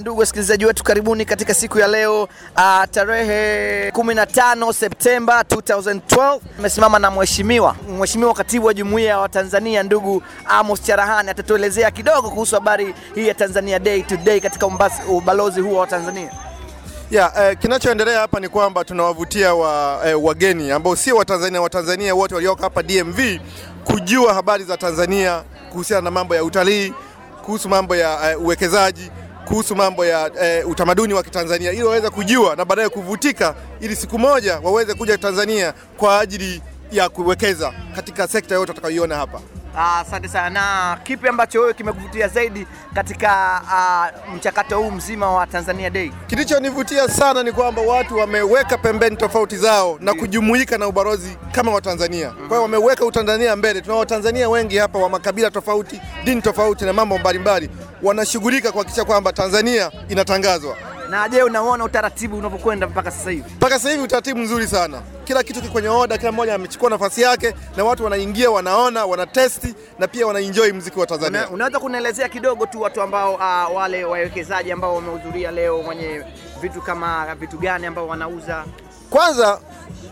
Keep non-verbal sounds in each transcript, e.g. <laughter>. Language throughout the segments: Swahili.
Ndugu wasikilizaji wetu, karibuni katika siku ya leo uh, tarehe 15 Septemba 2012. Nimesimama na mheshimiwa mheshimiwa katibu wa jumuiya ya Watanzania ndugu Amos Charahani, atatuelezea kidogo kuhusu habari hii ya Tanzania Day Today katika umbasi, ubalozi huu wa Tanzania. Ya, eh, kinachoendelea hapa ni kwamba tunawavutia wa, eh, wageni ambao sio Watanzania, Watanzania wote walioko hapa DMV kujua habari za Tanzania kuhusiana na mambo ya utalii, kuhusu mambo ya eh, uwekezaji kuhusu mambo ya e, utamaduni wa Kitanzania ili waweze kujua na baadaye kuvutika ili siku moja waweze kuja Tanzania kwa ajili ya kuwekeza katika sekta yote watakayoiona hapa. Asante sana. Na kipi ambacho wewe kimekuvutia zaidi katika uh, mchakato huu mzima wa Tanzania Day? Kilichonivutia sana ni kwamba watu wameweka pembeni tofauti zao na kujumuika na ubalozi kama Watanzania. Kwa hiyo wameweka Utanzania mbele. Tuna Watanzania wengi hapa wa makabila tofauti, dini tofauti na mambo mbalimbali, wanashughulika kuhakikisha kwamba Tanzania inatangazwa. Na je, unaona utaratibu unavyokwenda mpaka sasa hivi? Mpaka sasa hivi utaratibu mzuri sana, kila kitu kiko kwenye oda, kila mmoja amechukua nafasi yake, na watu wanaingia, wanaona, wanatesti na pia wanaenjoy mziki wa Tanzania. Una, unaweza kunaelezea kidogo tu watu ambao uh, wale wawekezaji ambao wamehudhuria leo wenye vitu kama vitu gani ambao wanauza? Kwanza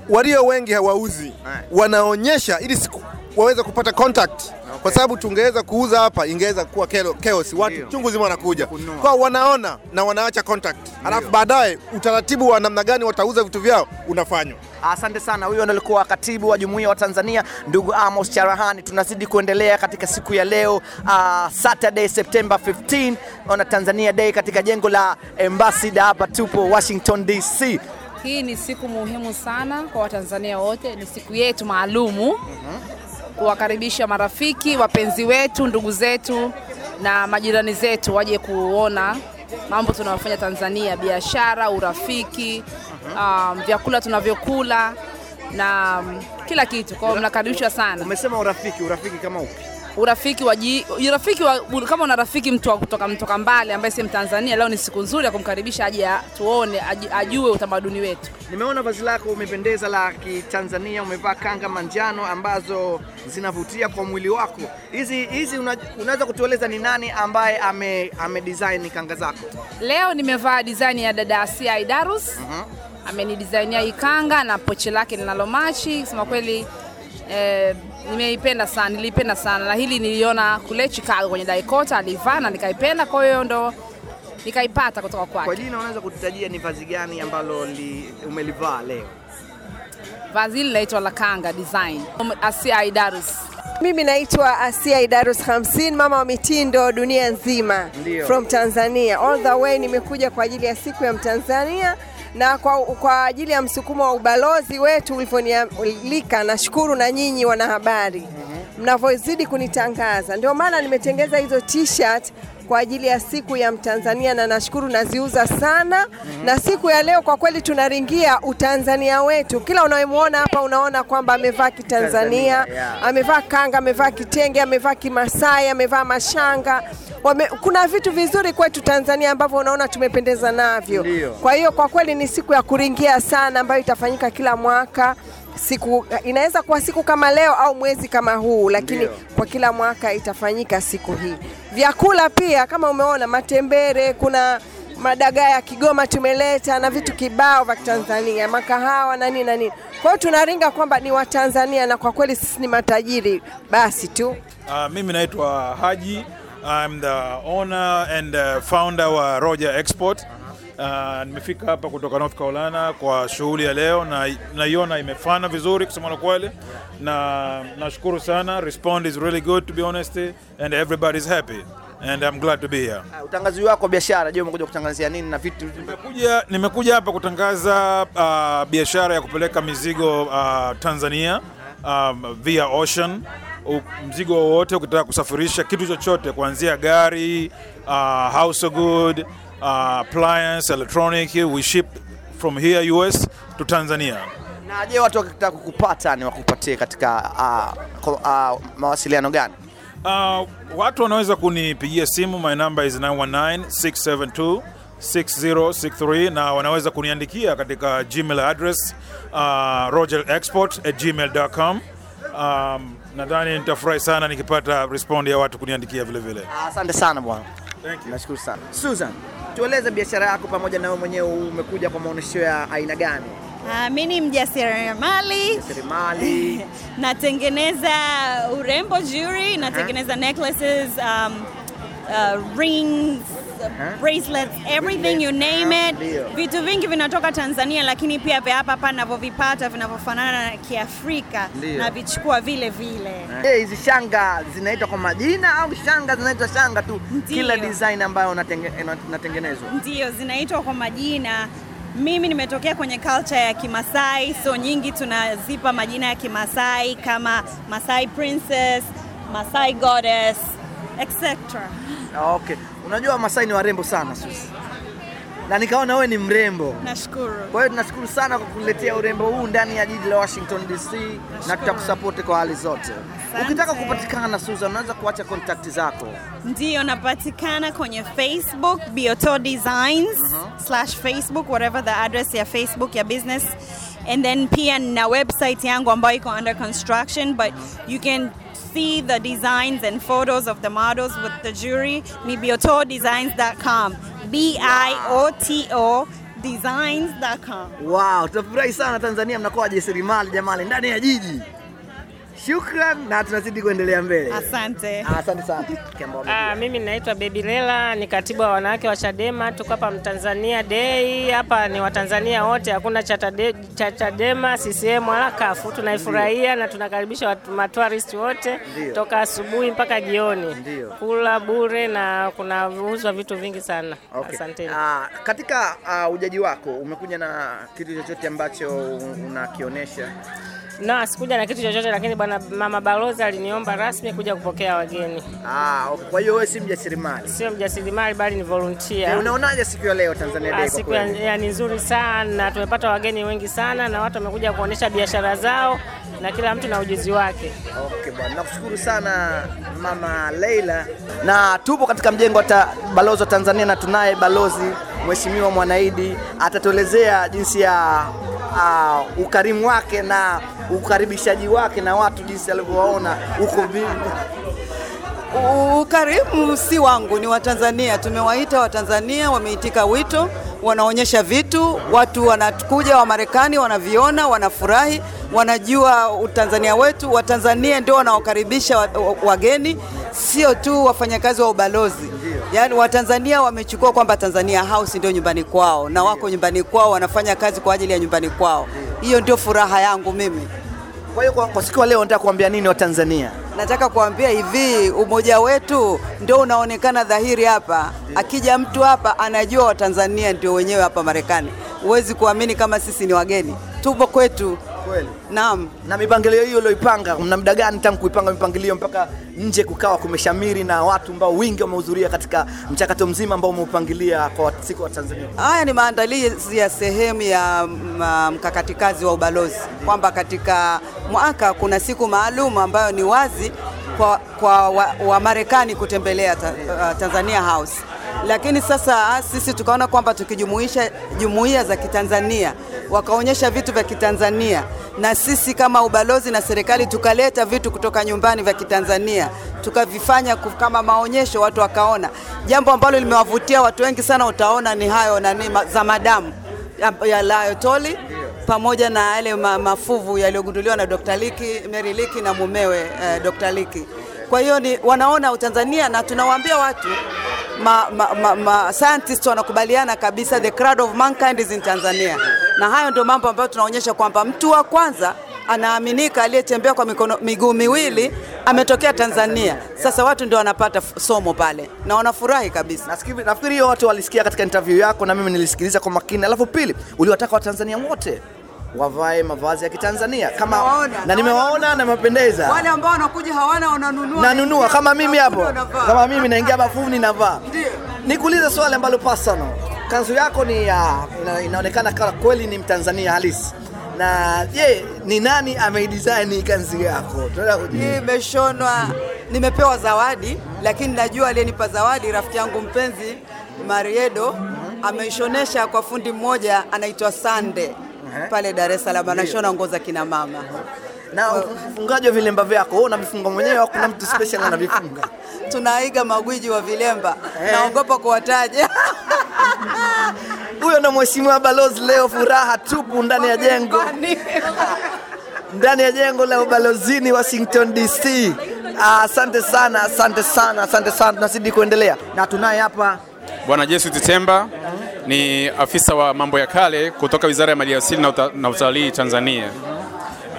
walio wengi hawauzi, wanaonyesha ili siku waweze kupata contact kwa sababu tungeweza kuuza hapa ingeweza kuwa chaos, watu chungu zima wanakuja. Kwa wanaona na wanaacha contact, alafu baadaye utaratibu wa namna gani watauza vitu vyao unafanywa. Asante sana. Huyo alikuwa katibu wa jumuiya wa Tanzania ndugu Amos Charahani. Tunazidi kuendelea katika siku ya leo uh, Saturday September 15 on Tanzania Day katika jengo la Embassy hapa tupo Washington DC. Hii ni siku muhimu sana kwa Watanzania wote, ni siku yetu maalumu kuwakaribisha marafiki, wapenzi wetu, ndugu zetu na majirani zetu waje kuona mambo tunayofanya Tanzania, biashara, urafiki, um, vyakula tunavyokula na um, kila kitu. Kwa hiyo mnakaribishwa sana. Umesema urafiki, urafiki kama upi? Urafiki wa, ji- urafiki wa kama una rafiki mtu wa kutoka mtoka mbali ambaye si Mtanzania, leo ni siku nzuri ya kumkaribisha aje tuone, ajue utamaduni wetu. Nimeona vazi lako umependeza la Kitanzania, umevaa kanga manjano ambazo zinavutia kwa mwili wako. Hizi hizi unaweza kutueleza ni nani ambaye ame, ame design kanga zako? Leo nimevaa design ya dada Asia Idarus. uh -huh. Amenidesignia hii kanga na pochi lake linalomachi. Kusema kweli eh, nimeipenda sana, nilipenda sana na hili niliona kule Chicago kwenye Dakota alivaa na nikaipenda, kwa hiyo ndo nikaipata kutoka kwake. Kwa jina unaweza kututajia ni vazi gani ambalo umelivaa leo? Vazi hili linaitwa Lakanga design Asia Idarus. Mimi naitwa Asia Idarus Hamsin, mama wa mitindo dunia nzima Ndiyo. from Tanzania all the way. Nimekuja kwa ajili ya siku ya Mtanzania na kwa, kwa ajili ya msukumo wa ubalozi wetu ulivyonialika. Nashukuru na nyinyi wanahabari mnavyozidi kunitangaza, ndio maana nimetengeza hizo t-shirt kwa ajili ya siku ya Mtanzania na nashukuru naziuza sana. mm -hmm. Na siku ya leo kwa kweli tunaringia utanzania wetu. Kila unayemwona hapa unaona kwamba amevaa kitanzania yeah. amevaa kanga, amevaa kitenge, amevaa kimasai, amevaa mashanga. Wame, kuna vitu vizuri kwetu Tanzania ambavyo unaona tumependeza navyo. Kwa hiyo kwa kweli ni siku ya kuringia sana ambayo itafanyika kila mwaka. Siku inaweza kuwa siku kama leo au mwezi kama huu, lakini Ndiyo. kwa kila mwaka itafanyika siku hii. Vyakula pia kama umeona, matembere, kuna madagaa ya Kigoma tumeleta na vitu kibao vya Tanzania, makahawa na nini na nini. Kwa hiyo tunaringa kwamba ni Watanzania na kwa kweli sisi ni matajiri basi tu. Uh, mimi naitwa Haji. I'm the owner and uh, founder wa Roger Export. Uh, nimefika hapa kutoka North Carolina kwa shughuli ya leo na naiona imefana vizuri kusema la kweli, na nashukuru sana. Respond is really good to be honest and everybody is happy and I'm glad to be here. Uh, utangazi wako biashara, je, umekuja kutangazia nini na vitu Nimekuja, nimekuja hapa kutangaza uh, biashara ya kupeleka mizigo uh, Tanzania um, via ocean. U, mzigo wowote ukitaka kusafirisha kitu chochote kuanzia gari uh, household good uh, appliance electronic we ship from here US to Tanzania. na je, watu wakitaka kukupata ni wakupatie katika uh, uh, mawasiliano gani? Uh, watu wanaweza kunipigia simu, my number is 919 672 6063 na wanaweza kuniandikia katika gmail address uh, rogerexport at gmail.com. Um, nadhani nitafurahi sana nikipata respond ya watu kuniandikia vile vile. Asante uh, sana bwana. Thank you. Nashukuru sana. Susan, tueleze biashara yako pamoja na wewe mwenyewe umekuja kwa maonyesho ya aina gani? Uh, mi ni mjasiriamali. Mjasiriamali. <laughs> Natengeneza urembo jewelry, natengeneza necklaces, um, uh, rings, bracelets, everything you name it. Vitu vingi vinatoka Tanzania, lakini pia vya hapa hapa navyovipata vinavyofanana na Kiafrika na vichukua vile vile. Hizi shanga zinaitwa kwa majina au shanga zinaitwa shanga tu? Kila design ambayo unatenge- ina- inatengenezwa. Ndio, zinaitwa kwa majina. Mimi nimetokea kwenye culture ya Kimasai, so nyingi tunazipa majina ya Kimasai kama Masai Princess, Masai Goddess, etc. Okay. Unajua Masai ni warembo sana Susi. Na nikaona wewe ni mrembo. Nashukuru. Kwa hiyo tunashukuru sana kwa kuletea urembo huu ndani ya jiji la Washington DC na tutakusupport kwa hali zote. Ukitaka kupatikana Susan, unaweza kuacha contact zako. Ndio, napatikana kwenye Facebook Bioto Designs slash Facebook, whatever the address ya Facebook ya business, and then pia na website yangu ambayo iko under construction, but you can see the designs and photos of the models with the jewelry mibiotodesigns.com. b i o t o designs.com. Wow, tutafurahi sana Tanzania mnakuwa wajasiriamali jamani ndani ya jiji. Shukran na tunazidi kuendelea mbele. Asante. Asante sana. Ah, mimi naitwa Baby Lela, ni katibu wa wanawake wa Chadema. Tuko hapa Mtanzania Day. Hapa ni Watanzania wote, hakuna cha cha Chadema, CCM wala kafu. Tunaifurahia na tunakaribisha watu matourist wote Ndiyo. toka asubuhi mpaka jioni, kula bure na kunauzwa vitu vingi sana. Okay. Asanteni. Ah, katika uh, ujaji wako umekuja na kitu chochote ambacho unakionyesha? Na sikuja na kitu chochote, lakini bwana mama balozi aliniomba rasmi kuja kupokea wageni. Ah, okay. Kwa hiyo wewe si mjasiriamali. Sio mjasiriamali bali ni volunteer. Unaonaje siku ya leo Tanzania Day Ah, siku ya, kweli? ya ni nzuri sana, tumepata wageni wengi sana na watu wamekuja kuonesha biashara zao na kila mtu na ujuzi wake. Okay bwana, nakushukuru sana mama Leila, na tupo katika mjengo wa balozi wa Tanzania na tunaye balozi Mheshimiwa Mwanaidi atatuelezea jinsi ya uh, ukarimu wake na ukaribishaji wake na watu jinsi alivyowaona huko. Ukarimu si wangu, ni Watanzania. Tumewaita Watanzania, wameitika wito, wanaonyesha vitu, watu wanakuja wa Marekani wanaviona, wanafurahi, wanajua utanzania wetu. Watanzania ndio wanaokaribisha wa- wa- wageni, sio tu wafanyakazi wa ubalozi. Yaani Watanzania wamechukua kwamba Tanzania House ndio nyumbani kwao, na wako nyumbani kwao, wanafanya kazi kwa ajili ya nyumbani kwao. Hiyo ndio furaha yangu mimi. Kwa hiyo kwa, kwa siku ya leo nataka kuambia nini Watanzania? Nataka kuambia hivi, umoja wetu ndio unaonekana dhahiri hapa. Akija mtu hapa anajua Watanzania ndio wenyewe hapa Marekani. Huwezi kuamini kama sisi ni wageni, tupo kwetu. Kweli. Naam. Na mipangilio hiyo ulioipanga, mna muda gani tangu kuipanga mipangilio mpaka nje kukawa kumeshamiri na watu ambao wingi wamehudhuria katika mchakato mzima ambao umeupangilia kwa siku wa Tanzania? Haya ni maandalizi ya sehemu ya ma- mkakati kazi wa ubalozi, kwamba katika mwaka kuna siku maalum ambayo ni wazi kwa, kwa Wamarekani wa kutembelea ta, uh, Tanzania House. Lakini sasa sisi tukaona kwamba tukijumuisha jumuiya za Kitanzania wakaonyesha vitu vya Kitanzania na sisi kama ubalozi na serikali tukaleta vitu kutoka nyumbani vya Kitanzania tukavifanya kama maonyesho, watu wakaona. Jambo ambalo limewavutia watu wengi sana, utaona ni hayo nani za madamu ya- ya Layotoli pamoja na yale mafuvu yaliyogunduliwa na Dr. Liki, Mary Liki na mumewe eh, Dr. Liki. Kwa hiyo ni wanaona Utanzania na tunawaambia watu ma, ma, ma, ma, scientists wanakubaliana kabisa the crowd of mankind is in Tanzania, na hayo ndio mambo ambayo tunaonyesha kwamba mtu wa kwanza anaaminika aliyetembea kwa mikono miguu miwili ametokea Tanzania. Sasa watu ndio wanapata somo pale na wanafurahi kabisa. Nafikiri nafikiri hiyo watu walisikia katika interview yako na mimi nilisikiliza kwa makini. Alafu pili, uliwataka Watanzania wote wavae mavazi ya Kitanzania kama Nawaona. na nimewaona na mapendeza. Wale ambao wanakuja hawana wananunua, Nanunua kama mimi hapo, kama mimi naingia bafuni navaa. Ndio. Nikuulize swali ambalo personal. Kanzu yako ni ya, ina, inaonekana kama kweli ni Mtanzania halisi. Na je, ni nani ameidesign kanzu yako? Tunataka kujua. Hii imeshonwa, nimepewa zawadi, lakini najua aliyenipa zawadi rafiki yangu mpenzi Mariedo ameishonesha kwa fundi mmoja anaitwa Sande pale Dar es Salaam, anashona nguo za kina mama. Na ufungaji wa vilemba vyako, wewe unavifunga mwenyewe au kuna mtu special <laughs> anavifunga? Tunaiga magwiji wa vilemba, naogopa kuwataja. huyo na mheshimiwa balozi leo, furaha tupu ndani ya jengo <laughs> ndani ya jengo la ubalozini Washington DC. Ah, Asante sana, asante sana, asante sana. Tunazidi kuendelea na tunaye hapa Bwana Jesu Titemba ni afisa wa mambo ya kale kutoka Wizara ya Maliasili na, uta, na Utalii Tanzania.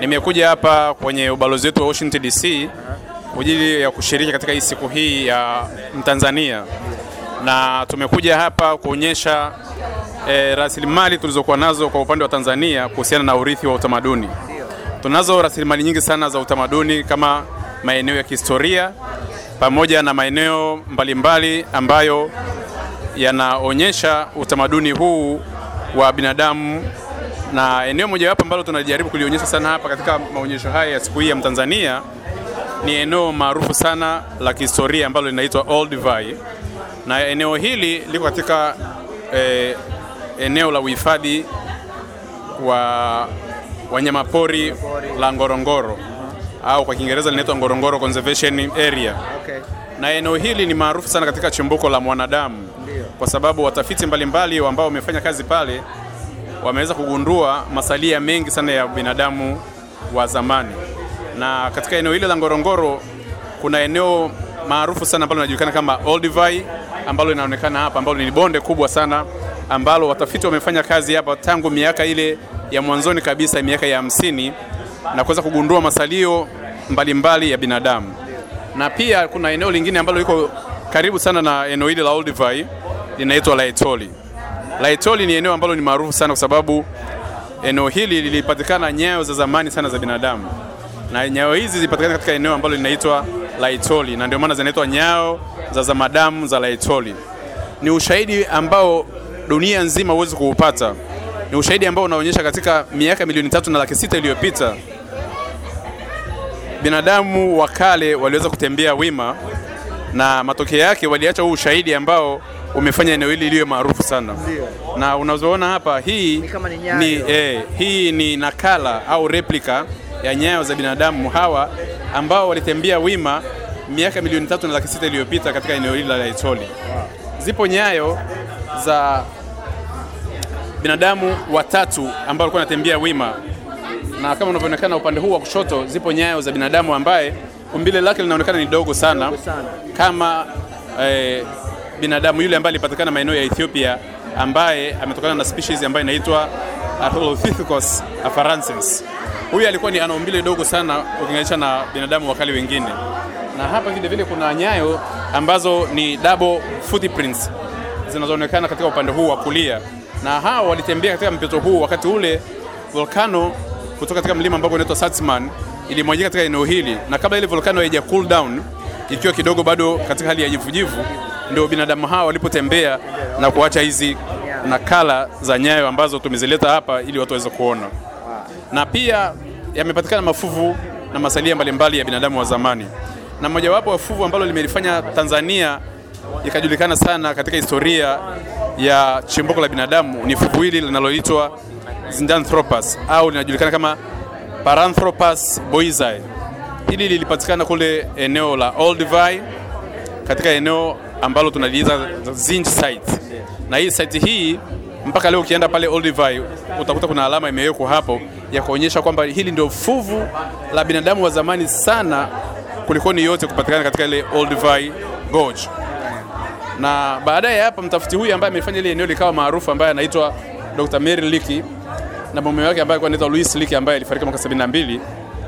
Nimekuja hapa kwenye ubalozi wetu wa Washington DC kwa ajili ya kushiriki katika hii siku hii ya Mtanzania, na tumekuja hapa kuonyesha e, rasilimali tulizokuwa nazo kwa upande wa Tanzania kuhusiana na urithi wa utamaduni. Tunazo rasilimali nyingi sana za utamaduni kama maeneo ya kihistoria pamoja na maeneo mbalimbali ambayo yanaonyesha utamaduni huu wa binadamu, na eneo mojawapo ambalo tunajaribu kulionyesha sana hapa katika maonyesho haya ya siku hii ya Mtanzania ni eneo maarufu sana la kihistoria ambalo linaitwa Old Vai, na eneo hili liko katika eh, eneo la uhifadhi wa wanyamapori la Ngorongoro au kwa Kiingereza linaitwa Ngorongoro Conservation Area. Okay. na eneo hili ni maarufu sana katika chimbuko la mwanadamu kwa sababu watafiti mbalimbali ambao wamefanya kazi pale wameweza kugundua masalia mengi sana ya binadamu wa zamani. Na katika eneo hili la Ngorongoro kuna eneo maarufu sana ambalo linajulikana kama Olduvai ambalo linaonekana hapa, ambalo ni bonde kubwa sana ambalo watafiti wamefanya kazi hapa tangu miaka ile ya mwanzoni kabisa, miaka ya hamsini na kuweza kugundua masalio mbalimbali mbali ya binadamu na pia kuna eneo lingine ambalo liko karibu sana na eneo hili la Olduvai linaitwa Laetoli. Laetoli ni eneo ambalo ni maarufu sana kwa sababu eneo hili lilipatikana nyayo za zamani sana za binadamu, na nyayo hizi zilipatikana katika eneo ambalo linaitwa Laetoli, na ndio maana zinaitwa nyayo za zamadamu za Laetoli. Ni ushahidi ambao dunia nzima huwezi kuupata. Ni ushahidi ambao unaonyesha katika miaka milioni tatu na laki sita iliyopita binadamu wa kale waliweza kutembea wima na matokeo yake waliacha huu ushahidi ambao umefanya eneo hili liwe maarufu sana. Na unazoona hapa hii Ni ni, eh, hii ni nakala au replika ya nyayo za binadamu hawa ambao walitembea wima miaka milioni tatu na laki sita iliyopita katika eneo hili la Laetoli. Zipo nyayo za binadamu watatu ambao walikuwa wanatembea wima na kama unavyoonekana upande huu wa kushoto zipo nyayo za binadamu ambaye umbile lake linaonekana ni dogo sana kama eh, binadamu yule ambaye alipatikana maeneo ya Ethiopia ambaye ametokana na species ambayo inaitwa Australopithecus afarensis. Huyu alikuwa ni ana umbile dogo sana ukilinganisha na binadamu wakali wengine, na hapa vile vile kuna nyayo ambazo ni double footprints zinazoonekana katika upande huu wa kulia, na hao walitembea katika mpito huu wakati ule volcano kutoka katika mlima ambao unaitwa Satsman ilimwajika katika eneo hili, na kabla ile volcano haija cool down, ikiwa kidogo bado katika hali ya jivujivu, ndio binadamu hawa walipotembea na kuacha hizi nakala za nyayo ambazo tumezileta hapa ili watu waweze kuona, na pia yamepatikana mafuvu na masalia mbalimbali ya binadamu wa zamani, na mojawapo wa fuvu ambalo limelifanya Tanzania ikajulikana sana katika historia ya chimbuko la binadamu ni fuvu hili linaloitwa Zindanthropus au linajulikana kama Paranthropus boisei. Hili lilipatikana kule eneo la Olduvai katika eneo ambalo tunaliita Zinj site, na hii site hii mpaka leo ukienda pale Olduvai utakuta kuna alama imewekwa hapo ya kuonyesha kwamba hili ndio fuvu la binadamu wa zamani sana kulikoni yote kupatikana katika ile Olduvai Gorge na baadaye hapa mtafiti huyu ambaye amefanya ile eneo likawa maarufu ambaye anaitwa Dr. Mary Leakey na mume wake ambaye alikuwa anaitwa Louis Lick ambaye alifariki mwaka 72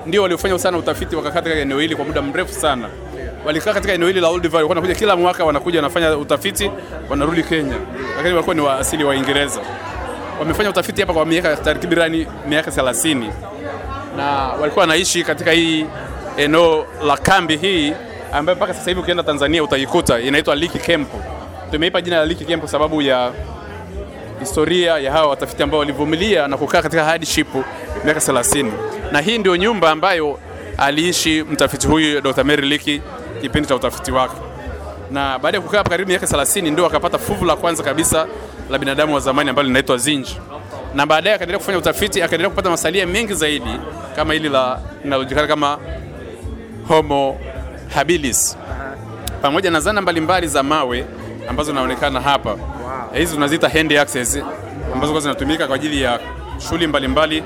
ndio waliofanya sana utafiti wakakaa katika eneo hili kwa muda mrefu sana. Walikaa katika eneo hili la Old Valley, wanakuja kila mwaka, wanakuja wanafanya utafiti, wanarudi Kenya, lakini walikuwa ni wa asili wa Uingereza. Wamefanya utafiti hapa kwa miaka takribani miaka 30 na walikuwa wanaishi katika hii eneo la kambi hii ambayo mpaka sasa hivi ukienda Tanzania utaikuta inaitwa Liki Camp. Tumeipa jina la Liki Camp sababu ya historia ya hawa watafiti ambao walivumilia na kukaa katika hardship miaka 30. Na hii ndio nyumba ambayo aliishi mtafiti huyu Dr. Mary Leakey kipindi cha utafiti wake. Na baada ya kukaa hapa karibu miaka 30 ndio akapata fuvu la kwanza kabisa la binadamu wa zamani ambalo linaitwa zinji, Na baadaye akaendelea kufanya utafiti, akaendelea kupata masalia mengi zaidi kama hili la linalojulikana kama Homo habilis pamoja na zana mbalimbali za mawe ambazo zinaonekana hapa. Hizi tunaziita hand axes, ambazo kwa zinatumika kwa ajili ya shughuli mbalimbali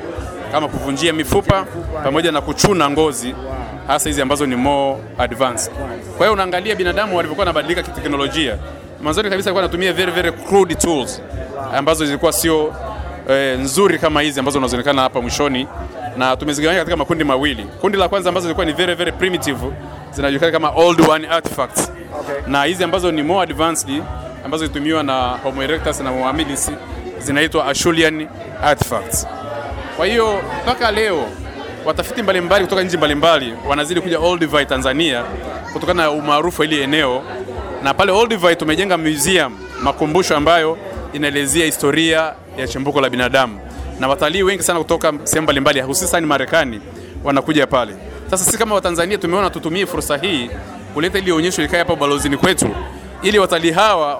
kama kuvunjia mifupa pamoja na kuchuna ngozi hasa hizi ambazo ni more advanced. Kwa hiyo unaangalia binadamu walivyokuwa wanabadilika kiteknolojia. Mwanzoni kabisa alikuwa anatumia very very crude tools ambazo zilikuwa sio eh, nzuri kama hizi ambazo unazoonekana hapa mwishoni, na tumezigawanya katika makundi mawili. Kundi la kwanza ambazo zilikuwa ni very very primitive zinajulikana kama old one artifacts okay. na hizi ambazo ni more advanced ambazo zilitumiwa na Homo erectus na Homo habilis zinaitwa Acheulean artifacts. Kwa hiyo mpaka leo watafiti mbalimbali kutoka nchi mbalimbali wanazidi kuja Olduvai Tanzania kutokana na umaarufu wa ile eneo, na pale Olduvai tumejenga museum, makumbusho ambayo inaelezea historia ya chimbuko la binadamu, na watalii wengi sana kutoka sehemu mbalimbali, hususan Marekani wanakuja pale. Sasa sisi kama Watanzania tumeona tutumie fursa hii kuleta ili onyesho likae hapa ubalozini kwetu, ili watalii hawa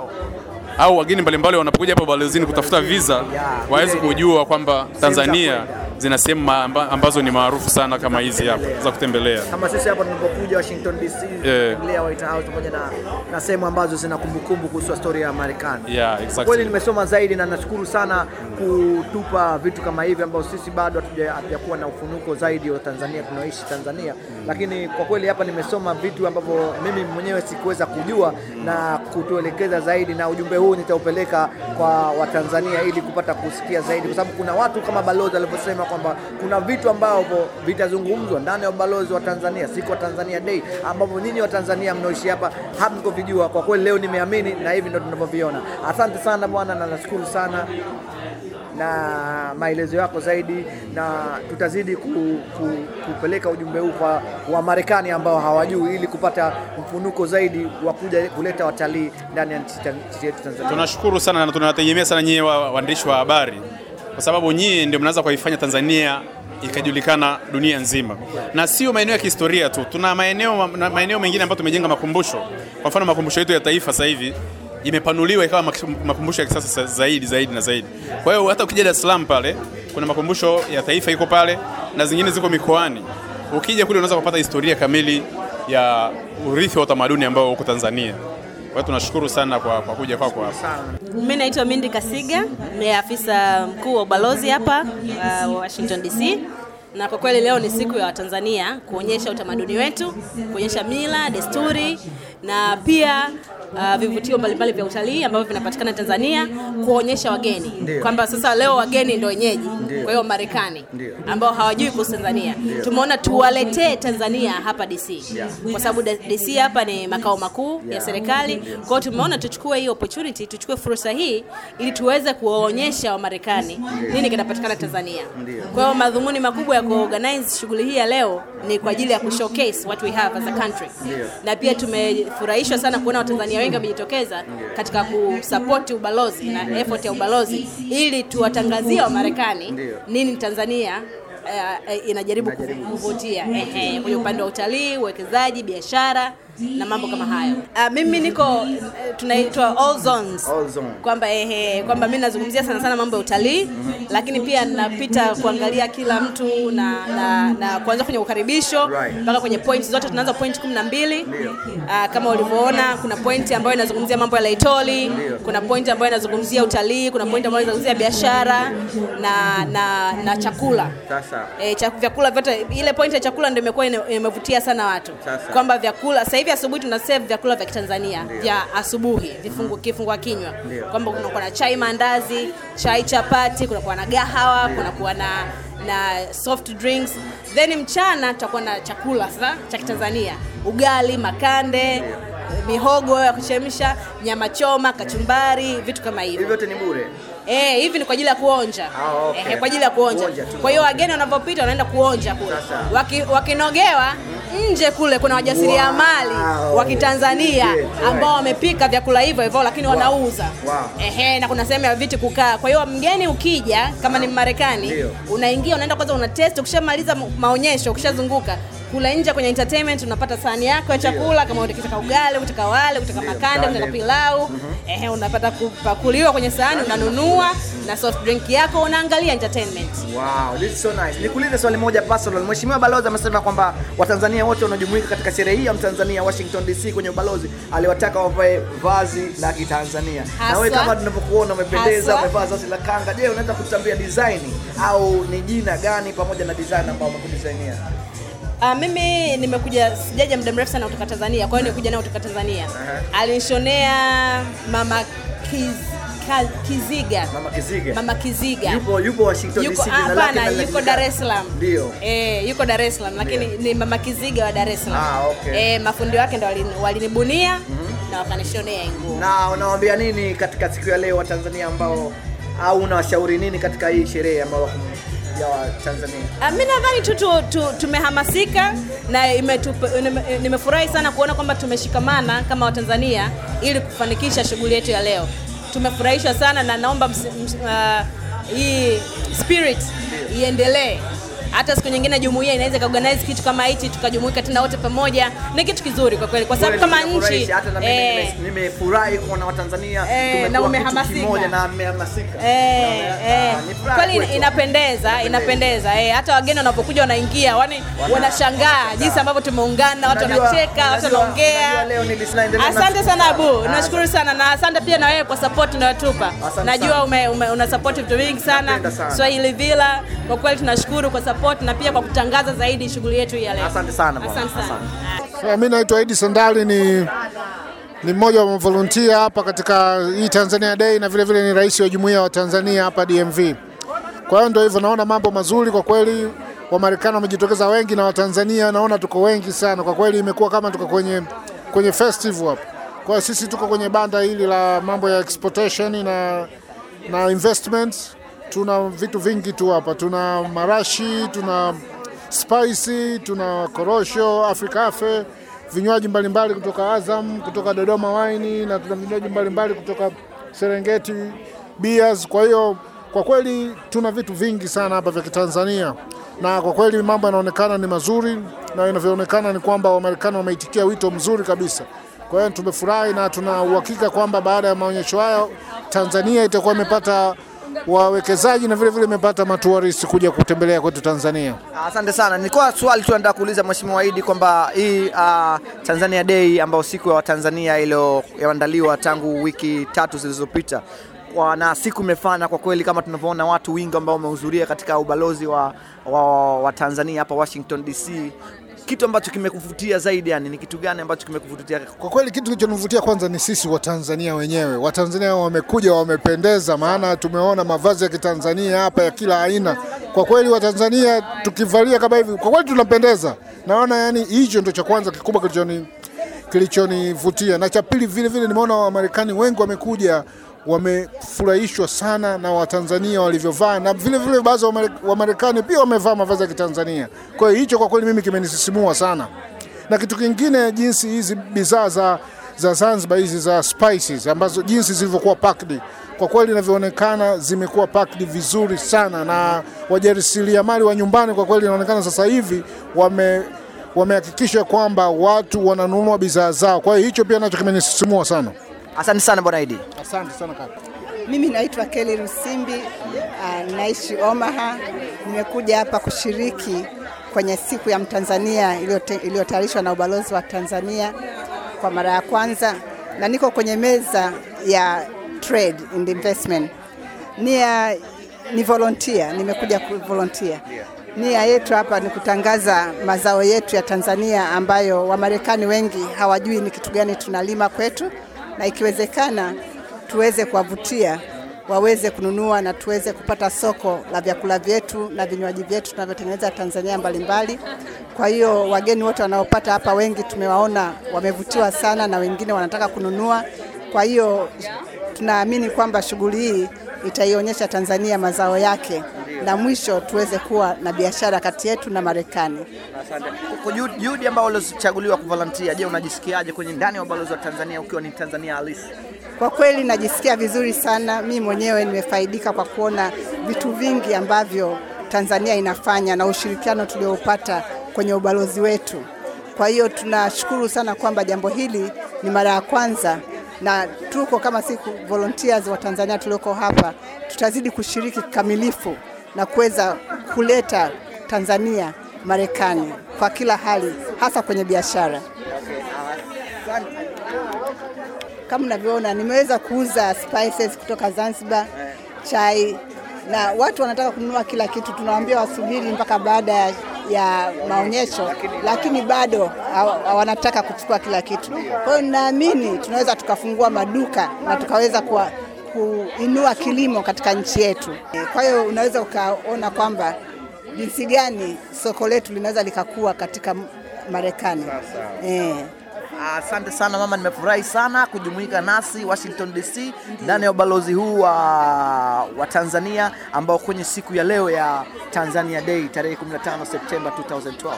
au wageni mbalimbali wanapokuja hapa balozini kutafuta visa waweze kujua kwamba Tanzania zina sehemu amba- ambazo ni maarufu sana kama hizi hapa za kutembelea. kama sisi hapa tulipokuja Washington DC Yeah. White House pamoja na, na sehemu ambazo zina kumbukumbu kuhusu historia ya Marekani. Yeah, exactly. Kweli nimesoma zaidi na nashukuru sana kutupa vitu kama hivi ambao sisi bado hatujakuwa na ufunuko zaidi wa Tanzania tunaoishi Tanzania, mm. lakini kwa kweli hapa nimesoma vitu ambavyo mimi mwenyewe sikuweza kujua mm. na kutuelekeza zaidi, na ujumbe huu nitaupeleka kwa Watanzania ili kupata kusikia zaidi, kwa sababu kuna watu kama balozi alivyosema kwamba kuna vitu ambavyo vitazungumzwa ndani ya ubalozi wa Tanzania siku wa Tanzania Day ambapo nyinyi wa Tanzania mnaoishi hapa hamkuvijua. Kwa kweli leo nimeamini na hivi ndio tunavyoviona. Asante sana bwana, na nashukuru sana na maelezo yako zaidi, na tutazidi ku, ku, kupeleka ujumbe huu kwa Wamarekani ambao hawajui, ili kupata mfunuko zaidi wa kuja kuleta watalii ndani ya nchi yetu Tanzania. Tunashukuru sana na tunawategemea sana nyie wa- waandishi wa habari, kwa sababu nyie ndio mnaweza kuifanya Tanzania ikajulikana dunia nzima, na sio maeneo ya kihistoria tu. Tuna maeneo maeneo mengine ambayo tumejenga makumbusho. Kwa mfano makumbusho yetu ya taifa sasa hivi imepanuliwa ikawa makumbusho ya kisasa zaidi zaidi na zaidi. Kwa hiyo hata ukija Dar es Salaam pale kuna makumbusho ya taifa iko pale na zingine ziko mikoani. Ukija kule unaweza kupata historia kamili ya urithi wa utamaduni ambao uko Tanzania. Kwa tunashukuru sana kwa, kwa kuja kwako hapa. Mimi naitwa Mindi Kasiga, ni afisa mkuu wa ubalozi hapa uh, Washington DC. Na kwa kweli leo ni siku ya Watanzania kuonyesha utamaduni wetu, kuonyesha mila, desturi na pia uh, vivutio mbalimbali vya utalii ambavyo vinapatikana Tanzania, kuonyesha wageni. Kwamba sasa leo wageni ndio wenyeji, kwa hiyo Marekani ambao hawajui kuhusu Tanzania, tumeona tuwaletee Tanzania hapa DC kwa sababu DC hapa ni makao makuu ya serikali. Kwa hiyo tumeona tuchukue hii opportunity, tuchukue fursa hii ili tuweze kuwaonyesha Wamarekani nini kinapatikana Tanzania. Kwa hiyo madhumuni makubwa ya kuorganize shughuli hii ya leo ni kwa ajili ya kushowcase what we have as a country, na pia tumefurahishwa sana kuona Watanzania wengi wamejitokeza katika kusapoti ubalozi na effort ya ubalozi ili tuwatangazie Wamarekani nini Tanzania eh, inajaribu kuvutia kwenye upande wa utalii, uwekezaji, biashara na mambo kama hayo. Uh, mimi niko uh, tunaitwa all zones All zone. kwamba ehe, kwamba mimi nazungumzia sana sana mambo ya utalii mm -hmm. lakini pia napita kuangalia kila mtu na, na, na kuanzia kwenye ukaribisho Right. mpaka kwenye point zote tunaanza point kumi na mbili uh, kama ulivyoona kuna point ambayo inazungumzia mambo ya laitoli kuna point ambayo inazungumzia utalii kuna point ambayo inazungumzia biashara na, na, na chakula Sasa E, chakula vyakula vyote ile point ya chakula ndio imekuwa imevutia sana watu Sasa. kwamba vyakula sasa hivi asubuhi tuna serve vyakula vya Kitanzania vya asubuhi vifungu kifungua kinywa kwamba kunakuwa na chai mandazi, chai chapati kunakuwa na gahawa kunakuwa na na soft drinks then mchana tutakuwa na chakula sasa cha Kitanzania ugali makande mihogo ya kuchemsha nyama choma kachumbari vitu kama hivyo vyote ni bure. Eh, hivi ni kwa ajili ya kuonja. Ah, okay. Eh, kwa ajili ya kuonja. Kwa hiyo wageni wanapopita wanaenda kuonja kule. Waki, wakinogewa nje kule kuna wajasiriamali Wow. wa Kitanzania ambao wamepika vyakula hivyo hivyo lakini wow. wanauza. Wow. Ehe, na kuna sehemu ya viti kukaa. Kwa hiyo mgeni ukija kama ni Marekani, unaingia unaenda kwanza una test ukishamaliza maonyesho ukishazunguka kule nje kwenye entertainment unapata sahani yako ya chakula kama ukitaka ugali ukitaka wale, ukitaka makande ukitaka pilau ehe unapata kupakuliwa kwenye sahani unanunua na soft drink yako unaangalia entertainment Wow, this is so nice. Nikuulize swali moja personal. Mheshimiwa Balozi amesema kwamba Watanzania wote wanaojumuika katika sherehe hii ya Mtanzania Washington DC kwenye ubalozi aliwataka wavae vazi la Kitanzania. Na wewe kama tunavyokuona umependeza, umevaa vazi la kanga. Je, unaweza kutambia design au ni jina gani pamoja na design ambao umekudesignia? Uh, mimi nimekuja sijaja muda mrefu sana kutoka Tanzania, kwa hiyo nimekuja nao kutoka Tanzania. Alinishonea mama Kiz, Ka, Kiziga. Mama Kiziga. Mama Kiziga. Yupo yupo Washington Yuko DC na lake hapana, na yuko. Dar es Salaam. Ndio. Eh, yuko Dar es Salaam lakini ni mama Kiziga wa Dar es Salaam. Ah, okay. Eh, mafundi wake ndo walini- walinibunia na wakanishonea nguo. Na unawaambia nini katika siku ya leo Watanzania ambao au unawashauri nini katika hii sherehe ambayo ya Watanzania? Mimi mi nadhani tu, tu, tu tumehamasika na imetupe- nimefurahi sana kuona kwamba tumeshikamana kama Watanzania ili kufanikisha shughuli yetu ya leo. Tumefurahishwa sana na naomba ms, ms, uh, hii spirit iendelee. Hata siku nyingine jumuiya inaweza kaorganize kitu kama hichi, tukajumuika tena wote pamoja. Ni kitu kizuri kwa kweli, kwa sababu kama nchi mimi eh, nimefurahi kuona Watanzania Eh, na umehamasika. Eh, Kweli inapendeza, inapendeza. Hata wageni wanapokuja wanaingia, wani wanashangaa jinsi ambavyo tumeungana, watu wanacheka, watu wanaongea. Asante sana Abu, Ah, nashukuru sana na asante pia na wewe kwa support unayotupa. Najua una support vitu vingi sana. Swahili Villa, kwa kweli tunashukuru kwa support na pia kwa kutangaza zaidi shughuli yetu hii ya leo. Asante sana bwana. Asante sana. So, mimi naitwa Edi Sandali ni ni mmoja wa volunteer hapa katika hii Tanzania Day na vile vile ni rais wa jumuiya wa Tanzania hapa DMV. Kwa hiyo ndio hivyo, naona mambo mazuri kwa kweli. Wamarekani wamejitokeza wengi na Watanzania naona tuko wengi sana kwa kweli, imekuwa kama tuko kwenye kwenye festival hapa. Kwa hiyo sisi tuko kwenye banda hili la mambo ya exportation na na investments. Tuna vitu vingi tu hapa, tuna marashi, tuna spicy, tuna korosho, afrikafe, vinywaji mbalimbali kutoka Azam, kutoka Dodoma Waini, na tuna vinywaji mbalimbali kutoka Serengeti Beers. Kwa hiyo kwa kweli tuna vitu vingi sana hapa vya Kitanzania, na kwa kweli mambo yanaonekana ni mazuri, na inavyoonekana ni kwamba Wamarekani wameitikia wito mzuri kabisa. Kwa hiyo tumefurahi na tuna uhakika kwamba baada ya maonyesho haya Tanzania itakuwa imepata wawekezaji na vile vile imepata matuarisi kuja kutembelea kwetu Tanzania. Asante sana. Nilikuwa swali tu nataka kuuliza Mheshimiwa Idi kwamba hii uh, Tanzania Day ambayo siku ya Watanzania iliyoandaliwa tangu wiki tatu zilizopita na siku imefana kwa kweli, kama tunavyoona watu wingi ambao wamehudhuria katika ubalozi wa, wa, wa Tanzania hapa Washington DC, kitu ambacho kimekuvutia zaidi, yani ni kitu gani ambacho kimekuvutia? Kwa kweli kitu kilichonivutia kwanza ni sisi Watanzania wenyewe. Watanzania wamekuja wamependeza, maana tumeona mavazi ya Kitanzania hapa ya kila aina. Kwa kweli Watanzania tukivalia kama hivi, kwa kweli tunapendeza. Naona yani hicho ndio cha kwanza kikubwa kilichoni kilichonivutia, na cha pili vile vile nimeona Wamarekani wengi wamekuja wamefurahishwa sana na Watanzania walivyovaa, na vile vile baadhi wa Marekani pia wamevaa mavazi ya Kitanzania. Kwa hiyo hicho kwa kweli mimi kimenisisimua sana, na kitu kingine jinsi hizi bidhaa za za Zanzibar hizi za spices ambazo jinsi zilivyokuwa packed, kwa kweli inavyoonekana zimekuwa packed vizuri sana, na wajasiriamali wa nyumbani kwa kweli inaonekana sasa hivi wame wamehakikisha kwamba watu wananunua bidhaa zao. Kwa hiyo hicho pia nacho kimenisisimua sana. Asante sana bwana Idi. Asante sana kaka. Mimi naitwa Kelly Rusimbi, uh, naishi Omaha. Nimekuja hapa kushiriki kwenye siku ya Mtanzania iliyotayarishwa na ubalozi wa Tanzania kwa mara ya kwanza, na niko kwenye meza ya trade and investment. Nia ni volunteer, nimekuja ku volunteer. Nia yetu hapa ni kutangaza mazao yetu ya Tanzania ambayo Wamarekani wengi hawajui ni kitu gani tunalima kwetu, na ikiwezekana tuweze kuwavutia waweze kununua na tuweze kupata soko la vyakula vyetu na vinywaji vyetu tunavyotengeneza Tanzania mbalimbali. Kwa hiyo wageni wote wanaopata hapa wengi tumewaona wamevutiwa sana na wengine wanataka kununua. Kwa hiyo tunaamini kwamba shughuli hii itaionyesha Tanzania mazao yake na mwisho tuweze kuwa na biashara kati yetu na Marekani. Asante. Kwa juhudi ambao ulizochaguliwa kuvolunteer, je, unajisikiaje kwenye ndani ya ubalozi wa Tanzania ukiwa ni Tanzania halisi? Kwa kweli najisikia vizuri sana. Mi mwenyewe nimefaidika kwa kuona vitu vingi ambavyo Tanzania inafanya na ushirikiano tulioupata kwenye ubalozi wetu. Kwa hiyo tunashukuru sana kwamba jambo hili ni mara ya kwanza na tuko kama siku volunteers wa Tanzania tulioko hapa, tutazidi kushiriki kikamilifu na kuweza kuleta Tanzania Marekani kwa kila hali, hasa kwenye biashara. Kama mnavyoona, nimeweza kuuza spices kutoka Zanzibar, chai na watu wanataka kununua kila kitu. Tunawaambia wasubiri mpaka baada ya, ya maonyesho, lakini bado wanataka kuchukua kila kitu. Kwa hiyo ninaamini tunaweza tukafungua maduka na tukaweza kuwa, kuinua kilimo katika nchi yetu. Kwa hiyo unaweza ukaona kwamba jinsi gani soko letu linaweza likakua katika Marekani. Eh. Asante sana mama, nimefurahi sana kujumuika nasi Washington DC ndani ya ubalozi huu wa, wa Tanzania ambao kwenye siku ya leo ya Tanzania Day tarehe 15 Septemba 2012.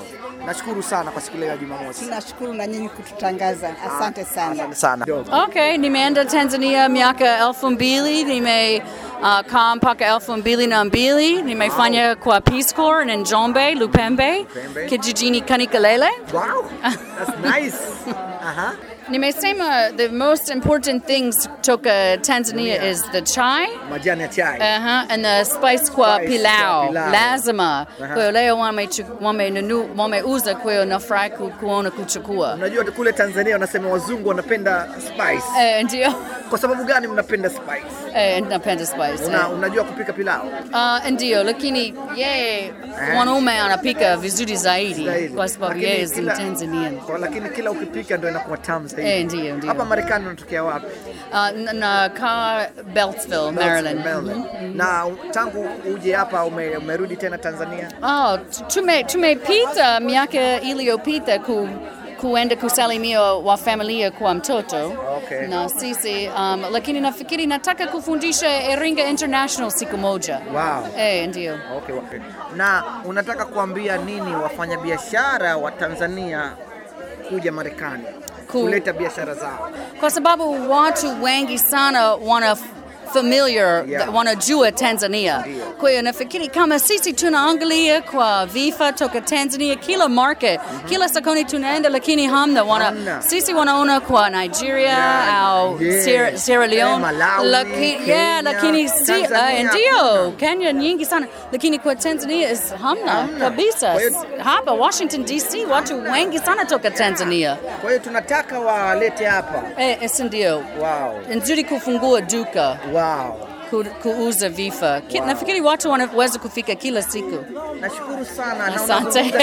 Nashukuru sana kwa siku leo ya Jumamosi. Tunashukuru na nyinyi kututangaza. Asante sana. Asante sana. Okay, nimeenda Tanzania miaka elfu mbili nime uh, kaa mpaka elfu mbili na mbili nimefanya wow. kwa Peace Corps na Njombe, Lupembe, Lupembe. kijijini Kanikalele. Wow, <laughs> that's nice. Aha. Nimesema the most important things toka Tanzania is the chai Majani ya chai. uh-huh, and the spice kwa Spice pilau, pilau. lazima. Aha. Kwa hiyo leo wameuza wame kwa hiyo nafurahi kuona kuchukua. Unajua kule Tanzania wanasema wazungu wanapenda spice. Eh, ndio. <laughs> Kwa sababu gani mnapenda spice? Eh, napenda spice. Una, eh. unajua kupika pilau? Uh, ndio, lakini yeye mwanaume anapika vizuri zaidi kwa sababu yeye ni kila- Kwa, lakini kila ukipika ndio inakuwa tamu zaidi. Eh, ndio, ndio. Hapa Marekani unatokea wapi? Uh, na, na ka Beltsville, Maryland. Maryland. Na tangu uje hapa ume, umerudi tena Tanzania? Oh, tume tumepita miaka iliyopita ku kuenda kusalimia wa familia kwa mtoto Okay. na sisi um, lakini nafikiri nataka kufundisha Iringa International siku moja. Wow. E, ndio. Okay, okay. Na unataka kuambia nini wafanyabiashara wa Tanzania kuja Marekani kuleta biashara zao? kwa sababu watu wengi sana wana familiar Yeah. wanajua Tanzania. Kwa hiyo nafikiri kama sisi tunaangalia kwa vifa toka Tanzania kila market, kila sokoni tunaenda, lakini hamna wana, Hamna. sisi wanaona kwa Nigeria Yeah, au yeah. Sierra, Sierra Leone Eh, Malawi, laki, Kenya, yeah, lakini si, uh, ndio. Kenya nyingi sana, lakini kwa Tanzania is hamna, Hamna. kabisa. Hapa Washington DC watu wengi sana toka Tanzania. Kwa hiyo tunataka walete hapa. Eh, si ndio. Wow. nzuri kufungua duka Wow. Ku, kuuza vifa Ki, nafikiri watu wanaweza kufika kila siku. Nashukuru sana. Na asante.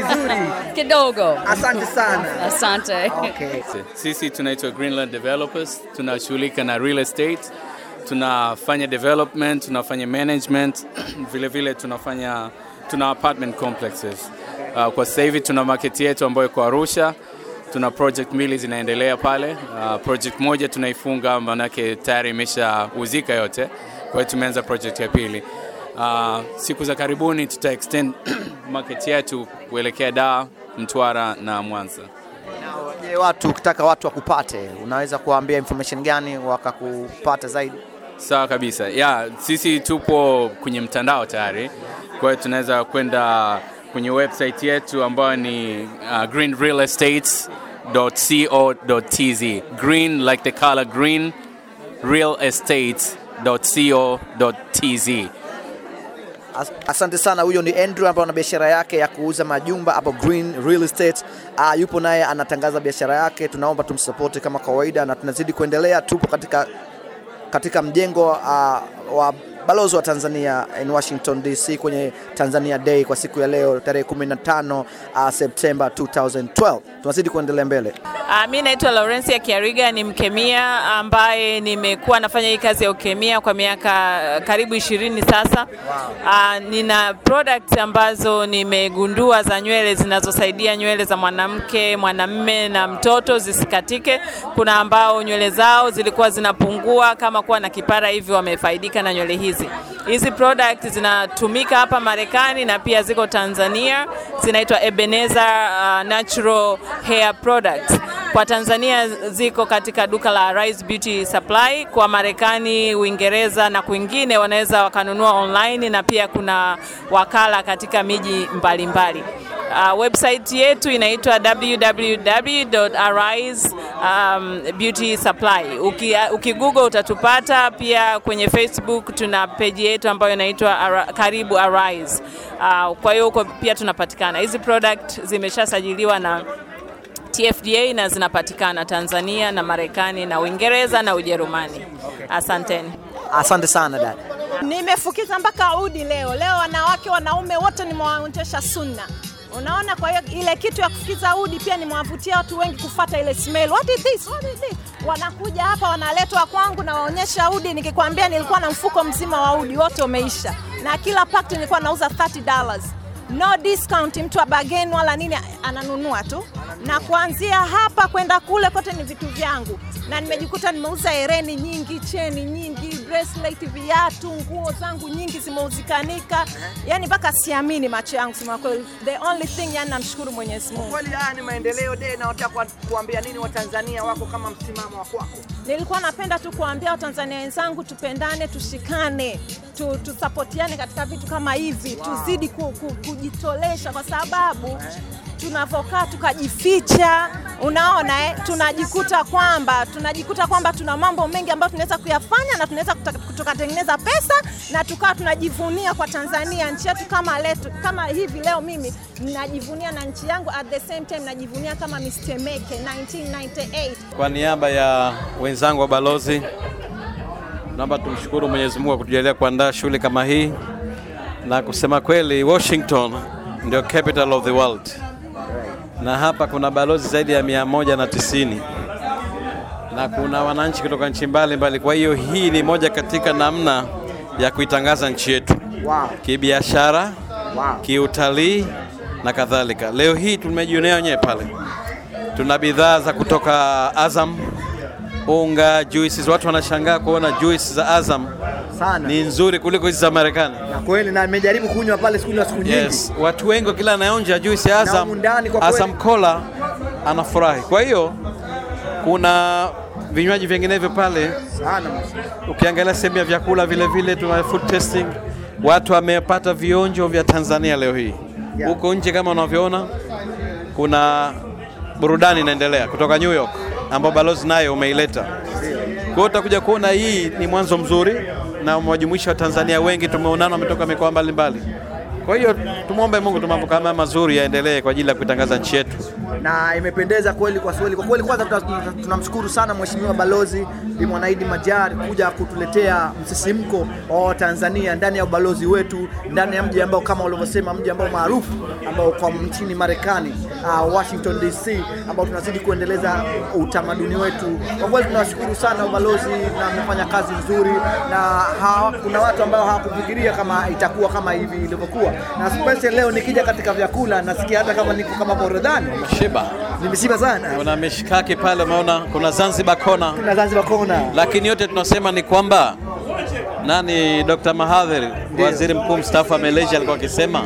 <laughs> Kidogo. Asante sana. asante. Okay. Sisi tunaitwa Greenland Developers, tunashughulika na real estate, tunafanya development, tunafanya management, <clears throat> vile vile tunafanya tuna apartment complexes. Uh, kwa sasa hivi tuna market yetu ambayo iko Arusha. Tuna project mbili zinaendelea pale. Uh, project moja tunaifunga, manake tayari imeshauzika yote, kwa hiyo tumeanza project ya pili. Uh, siku za karibuni tuta extend <clears throat> market yetu kuelekea Dar, Mtwara na Mwanza. Je, watu ukitaka watu wakupate, unaweza kuwaambia information gani wakakupata zaidi? Sawa kabisa. Ya, sisi tupo kwenye mtandao tayari, kwa hiyo tunaweza kwenda kwenye website yetu ambayo ni uh, greenrealestates.co.tz. Green like the color green, realestates.co.tz. As- Asante sana. Huyo ni Andrew ambayo ana biashara yake ya kuuza majumba hapo Green Real Estate. Uh, yupo naye anatangaza biashara yake, tunaomba tumsapoti kama kawaida, na tunazidi kuendelea. Tupo katika, katika mjengo uh, wa balozi wa Tanzania in Washington DC kwenye Tanzania Day kwa siku ya leo tarehe 15 uh, Septemba 2012. Tunazidi kuendelea mbele. Uh, mi naitwa Laurencia Kiariga, ni mkemia ambaye nimekuwa nafanya hii kazi ya ukemia kwa miaka uh, karibu ishirini sasa. Uh, nina product ambazo nimegundua za nywele zinazosaidia nywele za mwanamke, mwanamme na mtoto zisikatike. Kuna ambao nywele zao zilikuwa zinapungua kama kuwa na kipara hivi, wamefaidika na nywele hizi. Hizi Hizi product zinatumika hapa Marekani na pia ziko Tanzania, zinaitwa Ebenezer uh, Natural Hair Products. Kwa Tanzania ziko katika duka la Rise Beauty Supply. Kwa Marekani, Uingereza na kwingine wanaweza wakanunua online, na pia kuna wakala katika miji mbalimbali. Uh, website yetu inaitwa www.arise um, beauty supply. Uki, ukigoogle utatupata. Pia kwenye Facebook tuna page yetu ambayo inaitwa karibu Arise. Uh, kwa hiyo huko pia tunapatikana. Hizi product zimeshasajiliwa na TFDA na zinapatikana Tanzania na Marekani na Uingereza na Ujerumani. Asanteni. Asante sana dada. Nimefukiza mpaka udi leo. Leo wanawake wanaume wote nimewaonyesha sunna. Unaona, kwa hiyo ile kitu ya kufukiza udi pia nimewavutia watu wengi kufata ile smell. What is this? What is this? Wanakuja hapa wanaletwa kwangu na waonyesha udi, nikikwambia nilikuwa na mfuko mzima wa udi wote umeisha, na kila pakti nilikuwa nauza 30 dollars. No discount, mtu abageni wala nini, ananunua tu, na kuanzia hapa kwenda kule kote ni vitu vyangu, na nimejikuta nimeuza hereni nyingi, cheni nyingi, bracelet, viatu, nguo zangu nyingi zimeuzikanika, yani mpaka siamini macho yangu, sema kweli. The only thing, yani namshukuru Mwenyezi Mungu. Kweli haya ni maendeleo de, na nataka kuambia nini Watanzania wako kama msimamo wa kwako? Nilikuwa napenda tu kuambia Watanzania wenzangu tupendane, tushikane, tu, tusapotiane katika vitu kama hivi wow. Tuzidi ku, ku, ku, kujitolesha kwa sababu tunavokaa tukajificha, unaona eh, tunajikuta kwamba tunajikuta kwamba tuna mambo mengi ambayo tunaweza kuyafanya na tunaweza tukatengeneza pesa na tukawa tunajivunia kwa Tanzania, nchi yetu kama letu, kama hivi leo mimi ninajivunia na nchi yangu, at the same time najivunia kama Mr. Meke 1998. Kwa niaba ya wenzangu wa balozi, naomba tumshukuru Mwenyezi Mungu kwa kutujalia kuandaa shughuli kama hii, na kusema kweli Washington ndio capital of the world na hapa kuna balozi zaidi ya mia moja na tisini na kuna wananchi kutoka nchi mbalimbali. Kwa hiyo hii ni moja katika namna ya kuitangaza nchi yetu wow. kibiashara, wow. kiutalii na kadhalika. Leo hii tumejionea wenyewe pale, tuna bidhaa za kutoka Azam, unga, juices. Watu wanashangaa kuona juice za Azam sana ni nzuri kuliko hizi za Marekani. Na kweli na nimejaribu kunywa pale siku na siku nyingi. Yes, watu wengi kila anaonja juice ya Azam, Azam Cola anafurahi. Kwa hiyo kuna vinywaji vinginevyo pale sana. Ukiangalia sehemu ya vyakula vile vile tuna food testing, watu wamepata vionjo vya Tanzania leo hii huko yeah. Nje kama unavyoona kuna burudani inaendelea kutoka New York ambao balozi nayo umeileta. Kwa hiyo utakuja kuona hii ni mwanzo mzuri na umewajumuisha Watanzania wengi, tumeonana wametoka mikoa mbalimbali. Kwa hiyo tumwombe Mungu tu mambo kama mazuri yaendelee kwa ajili ya kuitangaza nchi yetu. Na imependeza kweli kwa kweli. Kwa kweli kwanza tunamshukuru sana Mheshimiwa Balozi Bi Mwanaidi Majari kuja kutuletea msisimko wa Tanzania ndani ya ubalozi wetu ndani ya mji ambao kama ulivyosema mji ambao maarufu ambao kwa nchini Marekani uh, Washington DC ambao tunazidi kuendeleza utamaduni wetu. Kwa kweli tunawashukuru sana ubalozi na mmefanya kazi nzuri na ha, kuna watu ambao hawakufikiria kama itakuwa kama hivi ilivyokuwa na special leo nikija katika vyakula nasikia hata kama niko kama Borodhani shiba, Nimeshiba sana. Kuna mishikaki pale umeona, kuna Zanzibar kona. Kuna Zanzibar kona. Lakini yote tunasema ni kwamba nani Dr. Mahathir waziri mkuu mstaafu wa Malaysia alikuwa akisema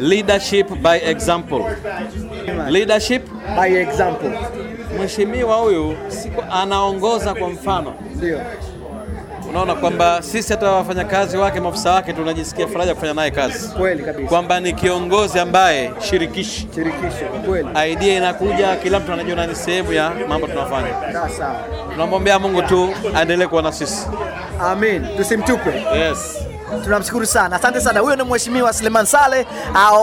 leadership by example. Leadership by example. Mheshimiwa huyu anaongoza kwa mfano. Ndio. Unaona kwamba sisi hata wafanyakazi wake maafisa wake tunajisikia faraja kufanya naye kazi. Kweli kabisa. Kwamba ni kiongozi ambaye shirikishi. Shirikishi kweli. Idea inakuja, kila mtu anajiona ni sehemu ya mambo tunafanya. Sawa. Tunamwombea Mungu tu aendelee kuwa na sisi. Amin. Tusimtupe. Yes. Tunamshukuru sana, asante sana. Huyo ni Mheshimiwa Suleiman sale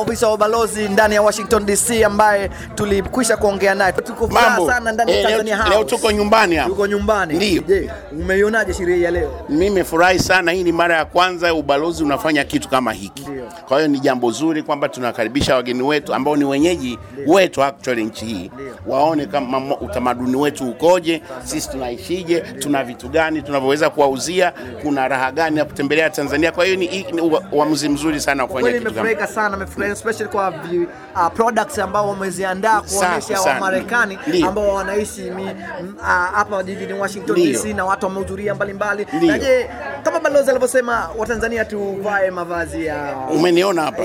ofisa wa ubalozi ndani ya Washington DC, ambaye tulikwisha kuongea naye. Tuko furaha sana ndani ya Eh, Tanzania House. leo tuko nyumbani hapa. Tuko nyumbani. Je, umeionaje sherehe ya leo? Mimi nimefurahi sana, hii ni mara ya kwanza ubalozi unafanya kitu kama hiki. Kwa hiyo ni jambo zuri kwamba tunakaribisha wageni wetu ambao ni wenyeji wetu actually nchi hii, waone kama utamaduni wetu ukoje, sisi tunaishije, tuna vitu gani tunavyoweza kuwauzia, kuna raha gani ya kutembelea Tanzania. Kwa hiyo ni, uamuzi mzuri sana kufanya kitu kama nimefurahika sana, nimefurahia especially kwa vi, uh, products ambao wameziandaa kuonyesha wa. Marekani ambao wanaishi hapa ah, hapa jijini Washington DC na watu wamehudhuria mbalimbali. Na je, kama balozi alivyosema Watanzania tuvae mavazi ya Umeniona hapa.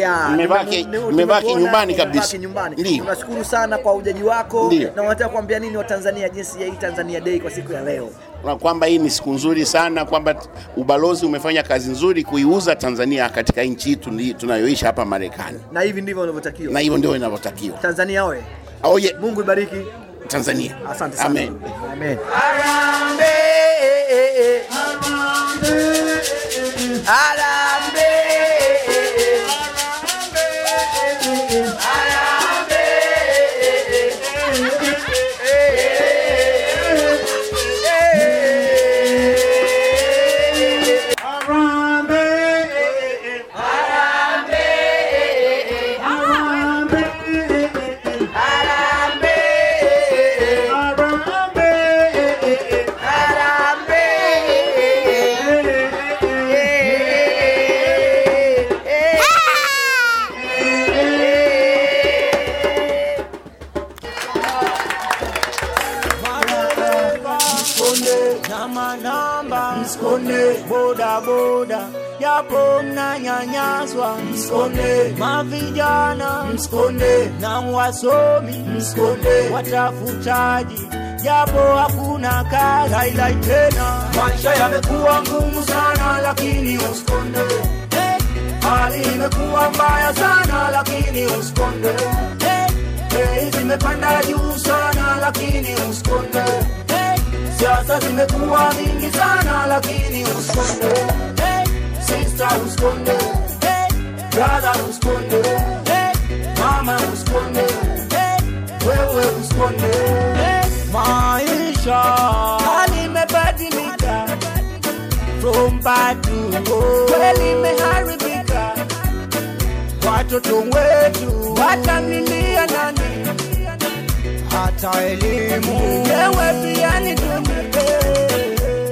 mmebaki nyumbani kabisa. Ndio. Tunashukuru sana kwa ujaji wako na unataka kuambia nini Watanzania jinsi ya hii Tanzania Day kwa siku ya leo? na kwamba hii ni siku nzuri sana, kwamba ubalozi umefanya kazi nzuri kuiuza Tanzania katika nchi hii tunayoishi hapa Marekani, Na hivi ndivyo unavyotakiwa. na hivyo ndio inavyotakiwa. Tanzania oye. Oye, Mungu ibariki Tanzania. Asante sana. Amen. Amen. msikonde japo mnanyanyaswa, msikonde mavijana, msikonde na wasomi, msikonde watafutaji, japo hakuna kazi. Lailai tena, maisha yamekuwa ngumu sana, lakini usikonde Eh, hali imekuwa mbaya sana, lakini usikonde Eh, bei zimepanda juu sana, lakini usikonde Eh, siasa zimekuwa mingi sana, lakini usikonde Eh, sister usikonde Eh, brother usikonde Eh, mama usikonde Eh, wewe usikonde Eh, maisha hali imebadilika from bad to. Kweli imeharibika, watoto wetu watamilia nani? Hata elimu yewe pia ni duni,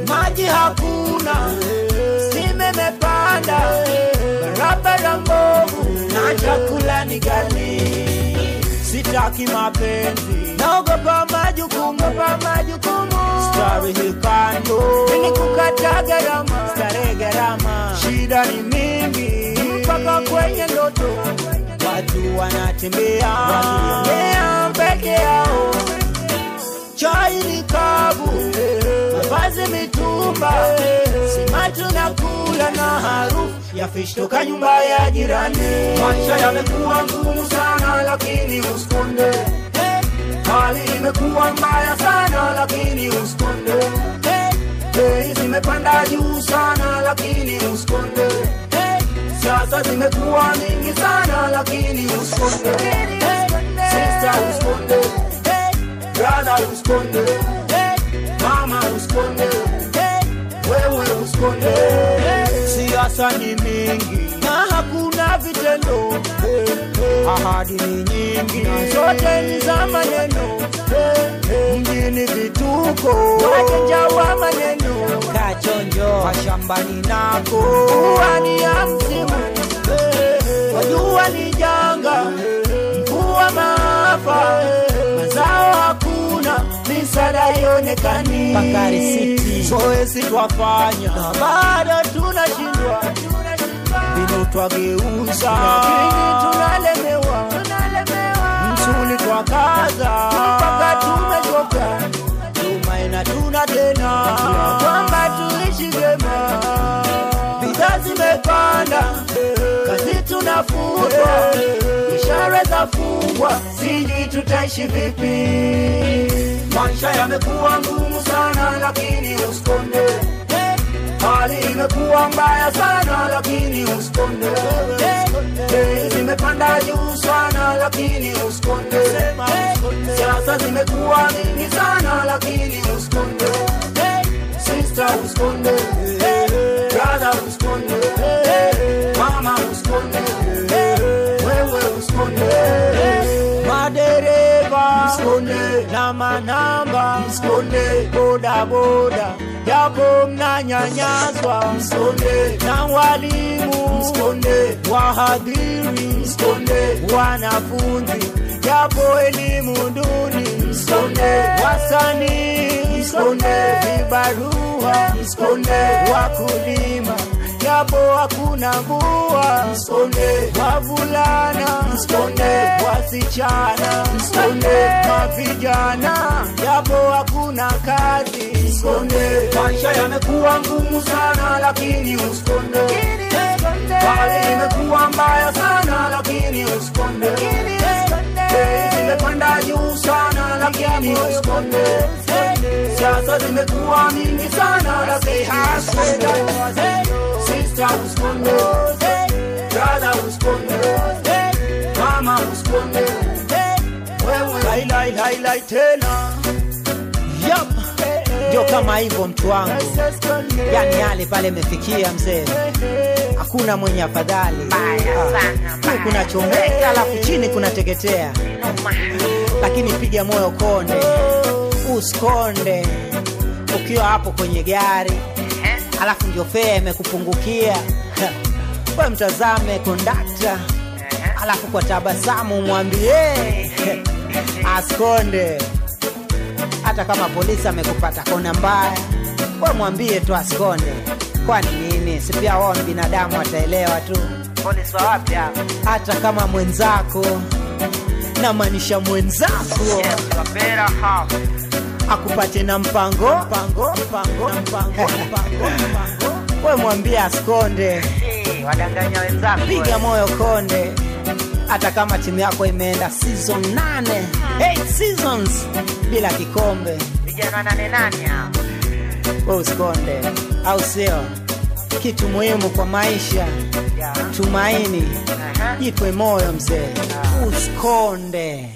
maji hakuna, stima imepanda, barabara mbovu na chakula ni gani? Sitaki mapenzi, naogopa majukumu, majukumu, starehe kando, nikukata kukata gharama, starehe gharama, shida ni mingi. Mpaka kwenye ndoto, watu wanatembea. Wanatembea. Peke yao, chai ni kavu, mavazi mitumba, sima tunakula na harufu ya fish. Toka nyumba ya jirani. Maisha yamekuwa ngumu sana, lakini usikonde Eh, hali imekuwa mbaya sana, lakini usikonde Eh, bei zimepanda juu sana, lakini usikonde Eh, siasa zimekuwa nyingi sana, lakini usikonde usikonde mama usikonde wewe usikonde siasa ni mingi na hakuna vitendo. Ahadi ni nyingi na zote ni za maneno. Vituko mjini vituko. Wajajawa maneno. Kachonjo. Mashambani nako. Mvua ni ya msimu. Wajua ni janga. Mvua maafa. hey. Misaada ionekani. Bakari City. Zoezi twafanya. Na bado tunashindwa. Mbinu twageuza. Tunalemewa. Msuli twakaza. Mpaka tumechoka. Tumaina tuna tena. Kwamba tuishi vyema bidhaa zimepanda. Kazi tunafutwa ishara zafungwa sijui tutaishi vipi. Maisha yamekuwa ngumu sana lakini usikonde. Hali imekuwa mbaya sana lakini usikonde. Bei zimepanda juu sana lakini usikonde. Siasa zimekuwa mingi sana lakini usikonde. Sister usikonde msikonde na manamba bodaboda. Japo mnanyanyazwa, msikonde na walimu. Msikonde wahadhiri msikonde wanafunzi. Japo elimu duni msikonde wasanii. Msikonde vibarua msikonde wakulima japo hakuna mvua msikonde wavulana msikonde wasichana msikonde mavijana japo hakuna kazi. Maisha yamekuwa ngumu sana, lakini usikonde. Hali imekuwa mbaya sana, lakini usikonde. Bei zimepanda juu sana, lakini usikonde. Siasa zimekuwa mingi sana, lakini usikonde. Sister usikonde, brother usikonde, mama usikonde. Wewe tena. Ndio kama hivyo mtu wangu, yani yale pale imefikia mzee, hakuna mwenye afadhali. Ah, juu kuna chomeka alafu chini kuna teketea, lakini piga moyo konde, usikonde ukiwa hapo kwenye gari, alafu ndio fea imekupungukia we mtazame kondakta, alafu kwa tabasamu mwambie askonde hata kama polisi amekupata kona mbaya, we mwambie tu askonde. Kwani nini? Si pia wao ni binadamu, wataelewa tu. Polisi wa wapi hapa? Hata kama mwenzako, namaanisha mwenzako akupate na mpango. Mpango mpango mpango mpango we mwambie asikonde. Wadanganya wenzako, piga moyo konde. Hata kama timu yako imeenda season 8 8 seasons. Bila kikombe. Vijana nane nane hapo, we usikonde. Au sio? Kitu muhimu kwa maisha. Tumaini. Jipe moyo mzee. Usikonde